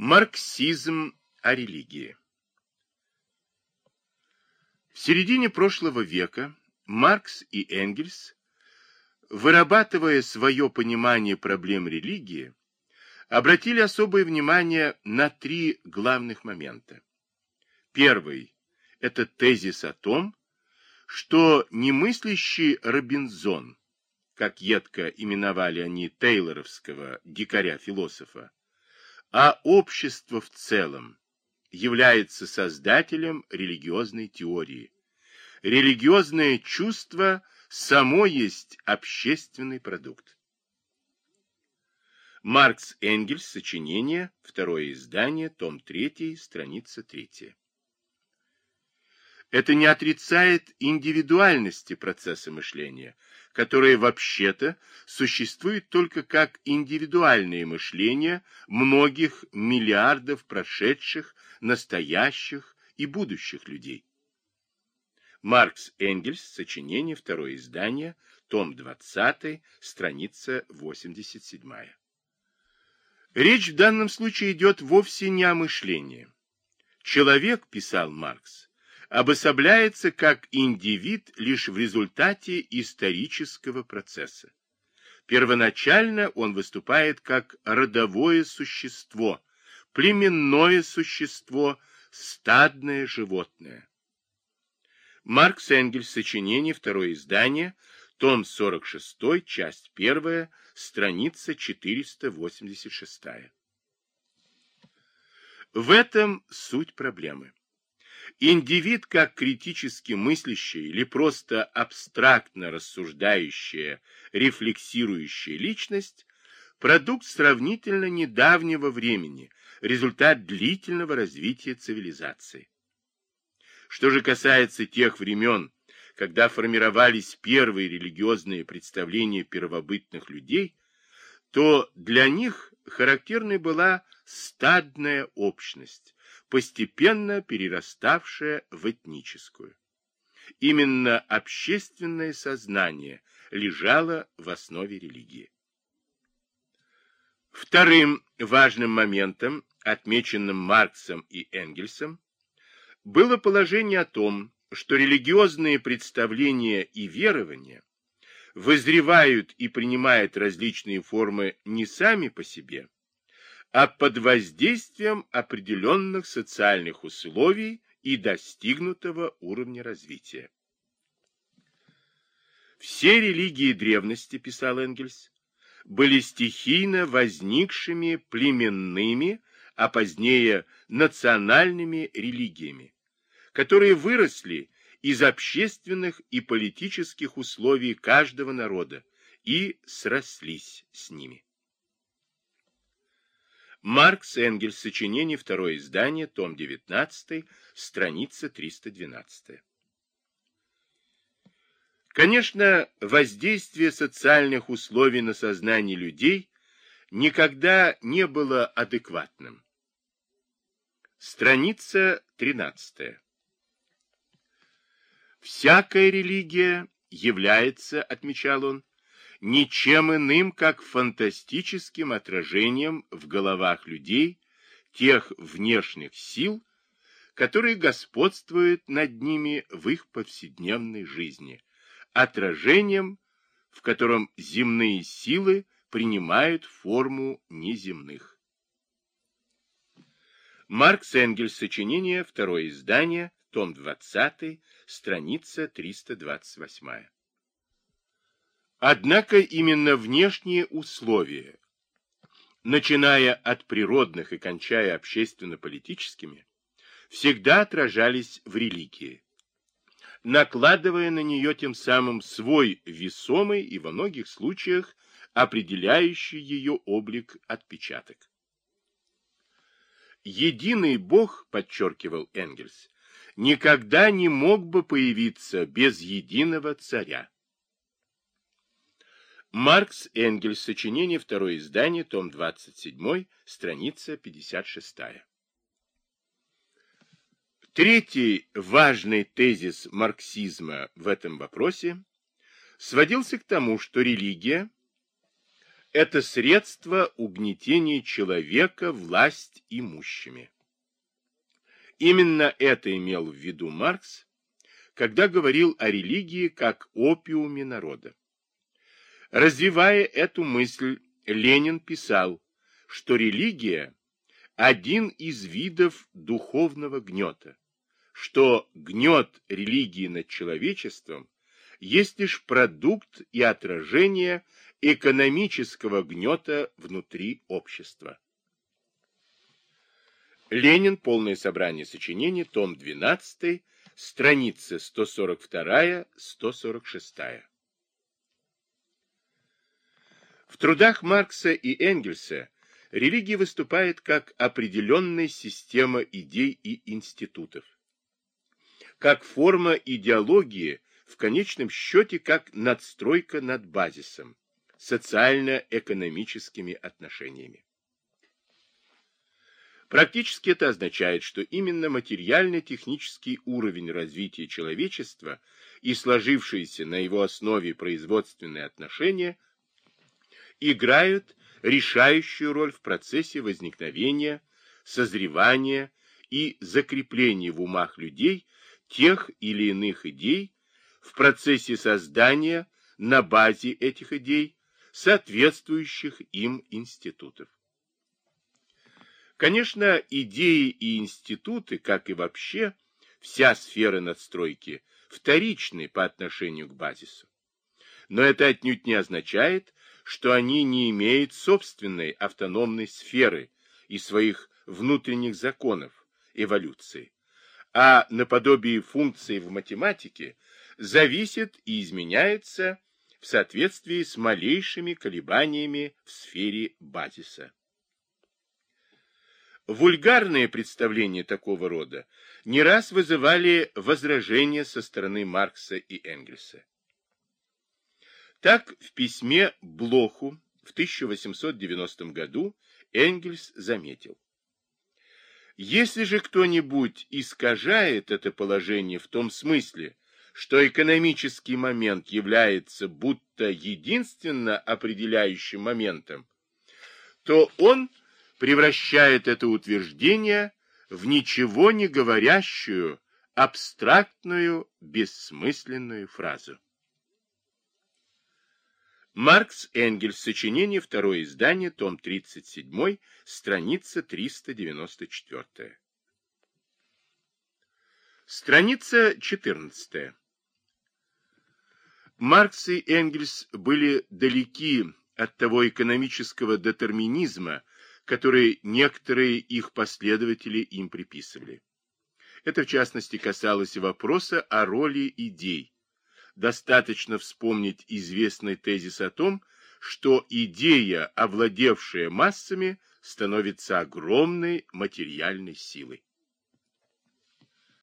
Марксизм о религии В середине прошлого века Маркс и Энгельс, вырабатывая свое понимание проблем религии, обратили особое внимание на три главных момента. Первый – это тезис о том, что немыслящий Робинзон, как едко именовали они тейлоровского дикаря-философа, а общество в целом является создателем религиозной теории. Религиозное чувство само есть общественный продукт. Маркс Энгельс, сочинение, второе издание, том 3, страница 3. Это не отрицает индивидуальности процесса мышления, которое вообще-то существует только как индивидуальное мышление многих миллиардов прошедших, настоящих и будущих людей. Маркс Энгельс, сочинение, второе издание, том 20, страница 87. Речь в данном случае идет вовсе не о мышлении. Человек, писал Маркс, обособляется как индивид лишь в результате исторического процесса. Первоначально он выступает как родовое существо, племенное существо, стадное животное. Маркс Энгельс, сочинение, второе издание, том 46, часть 1, страница 486. В этом суть проблемы. Индивид, как критически мыслящая или просто абстрактно рассуждающая, рефлексирующая личность, продукт сравнительно недавнего времени, результат длительного развития цивилизации. Что же касается тех времен, когда формировались первые религиозные представления первобытных людей, то для них характерной была стадная общность, постепенно перераставшая в этническую. Именно общественное сознание лежало в основе религии. Вторым важным моментом, отмеченным Марксом и Энгельсом, было положение о том, что религиозные представления и верования вызревают и принимают различные формы не сами по себе, а под воздействием определенных социальных условий и достигнутого уровня развития. Все религии древности, писал Энгельс, были стихийно возникшими племенными, а позднее национальными религиями, которые выросли из общественных и политических условий каждого народа и срослись с ними. Маркс Энгельс, сочинение, второе издание, том 19, страница 312. Конечно, воздействие социальных условий на сознание людей никогда не было адекватным. Страница 13. Всякая религия является, отмечал он, ничем иным, как фантастическим отражением в головах людей тех внешних сил, которые господствуют над ними в их повседневной жизни, отражением, в котором земные силы принимают форму неземных. Маркс Энгельс, сочинение, второе издание, том 20, страница 328. Однако именно внешние условия, начиная от природных и кончая общественно-политическими, всегда отражались в религии, накладывая на нее тем самым свой весомый и во многих случаях определяющий ее облик отпечаток. Единый Бог, подчеркивал Энгельс, никогда не мог бы появиться без единого царя. Маркс Энгельс, сочинение, второе издание, том 27, страница 56. Третий важный тезис марксизма в этом вопросе сводился к тому, что религия – это средство угнетения человека власть имущими. Именно это имел в виду Маркс, когда говорил о религии как опиуме народа. Развивая эту мысль, Ленин писал, что религия – один из видов духовного гнета, что гнет религии над человечеством есть лишь продукт и отражение экономического гнета внутри общества. Ленин. Полное собрание сочинений. Том 12. Страницы 142-146. В трудах Маркса и Энгельса религия выступает как определенная система идей и институтов, как форма идеологии, в конечном счете как надстройка над базисом, социально-экономическими отношениями. Практически это означает, что именно материально-технический уровень развития человечества и сложившиеся на его основе производственные отношения играют решающую роль в процессе возникновения, созревания и закрепления в умах людей тех или иных идей в процессе создания на базе этих идей соответствующих им институтов. Конечно, идеи и институты, как и вообще вся сфера надстройки, вторичны по отношению к базису. Но это отнюдь не означает, что они не имеют собственной автономной сферы и своих внутренних законов эволюции, а наподобие функций в математике зависит и изменяется в соответствии с малейшими колебаниями в сфере базиса. Вульгарные представления такого рода не раз вызывали возражения со стороны Маркса и Энгельса. Так, в письме Блоху в 1890 году Энгельс заметил. Если же кто-нибудь искажает это положение в том смысле, что экономический момент является будто единственно определяющим моментом, то он превращает это утверждение в ничего не говорящую, абстрактную, бессмысленную фразу. Маркс Энгельс, сочинение, второе издание, том 37, страница 394. Страница 14. Маркс и Энгельс были далеки от того экономического детерминизма, которые некоторые их последователи им приписывали. Это, в частности, касалось вопроса о роли идей. Достаточно вспомнить известный тезис о том, что идея, овладевшая массами, становится огромной материальной силой.